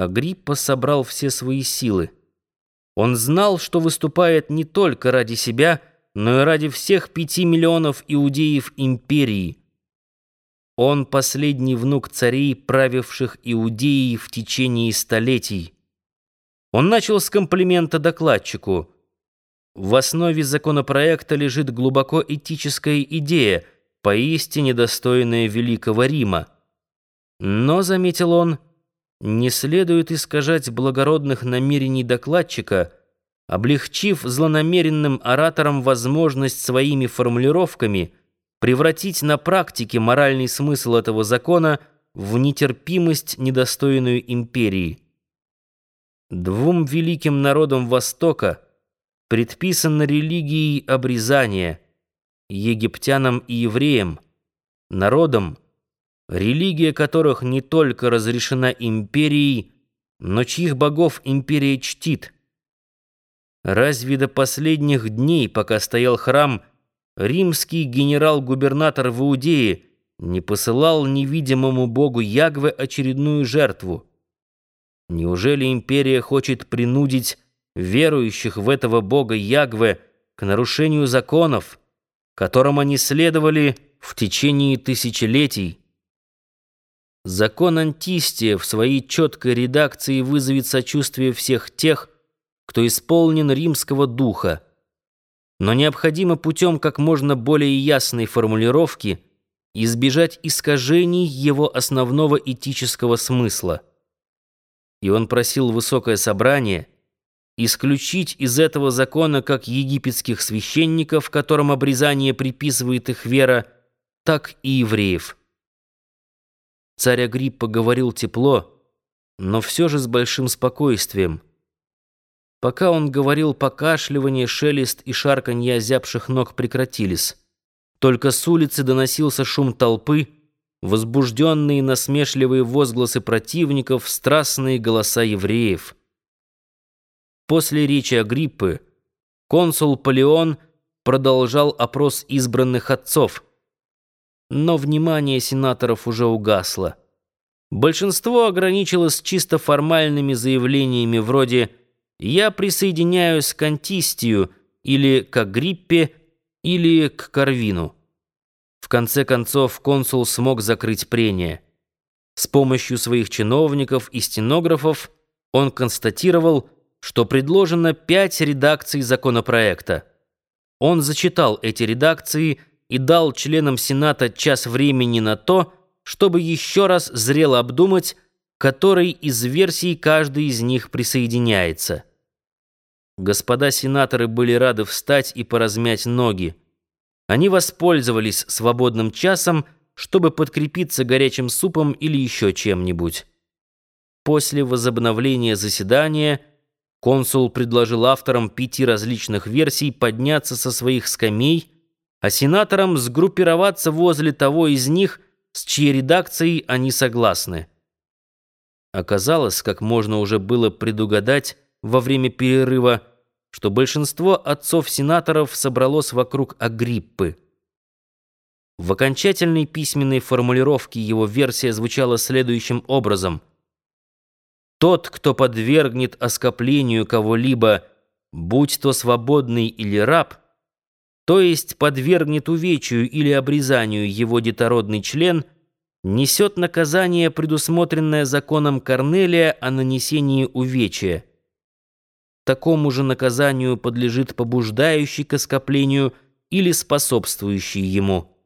Агриппа собрал все свои силы. Он знал, что выступает не только ради себя, но и ради всех пяти миллионов иудеев империи. Он последний внук царей, правивших Иудеей в течение столетий. Он начал с комплимента докладчику. В основе законопроекта лежит глубоко этическая идея, поистине достойная Великого Рима. Но, заметил он, — не следует искажать благородных намерений докладчика, облегчив злонамеренным ораторам возможность своими формулировками превратить на практике моральный смысл этого закона в нетерпимость, недостойную империи. Двум великим народам Востока предписано религией обрезания, египтянам и евреям, народам, религия которых не только разрешена империей, но чьих богов империя чтит. Разве до последних дней, пока стоял храм, римский генерал-губернатор в Иудее не посылал невидимому богу Ягве очередную жертву? Неужели империя хочет принудить верующих в этого бога Ягве к нарушению законов, которым они следовали в течение тысячелетий? Закон Антистия в своей четкой редакции вызовет сочувствие всех тех, кто исполнен римского духа. Но необходимо путем как можно более ясной формулировки избежать искажений его основного этического смысла. И он просил высокое собрание исключить из этого закона как египетских священников, которым обрезание приписывает их вера, так и евреев. Царь Агриппа говорил тепло, но все же с большим спокойствием. Пока он говорил, покашливание, шелест и шарканье озябших ног прекратились. Только с улицы доносился шум толпы, возбужденные насмешливые возгласы противников, страстные голоса евреев. После речи Агриппы консул Полеон продолжал опрос избранных отцов — но внимание сенаторов уже угасло. Большинство ограничилось чисто формальными заявлениями вроде «я присоединяюсь к Антистию» или к Агриппе или к Карвину. В конце концов консул смог закрыть прение. С помощью своих чиновников и стенографов он констатировал, что предложено пять редакций законопроекта. Он зачитал эти редакции – и дал членам Сената час времени на то, чтобы еще раз зрело обдумать, которой из версий каждый из них присоединяется. Господа сенаторы были рады встать и поразмять ноги. Они воспользовались свободным часом, чтобы подкрепиться горячим супом или еще чем-нибудь. После возобновления заседания консул предложил авторам пяти различных версий подняться со своих скамей а сенаторам сгруппироваться возле того из них, с чьей редакцией они согласны. Оказалось, как можно уже было предугадать во время перерыва, что большинство отцов-сенаторов собралось вокруг Агриппы. В окончательной письменной формулировке его версия звучала следующим образом. «Тот, кто подвергнет оскоплению кого-либо, будь то свободный или раб, то есть подвергнет увечью или обрезанию его детородный член, несет наказание, предусмотренное законом Корнелия о нанесении увечья. Такому же наказанию подлежит побуждающий к оскоплению или способствующий ему.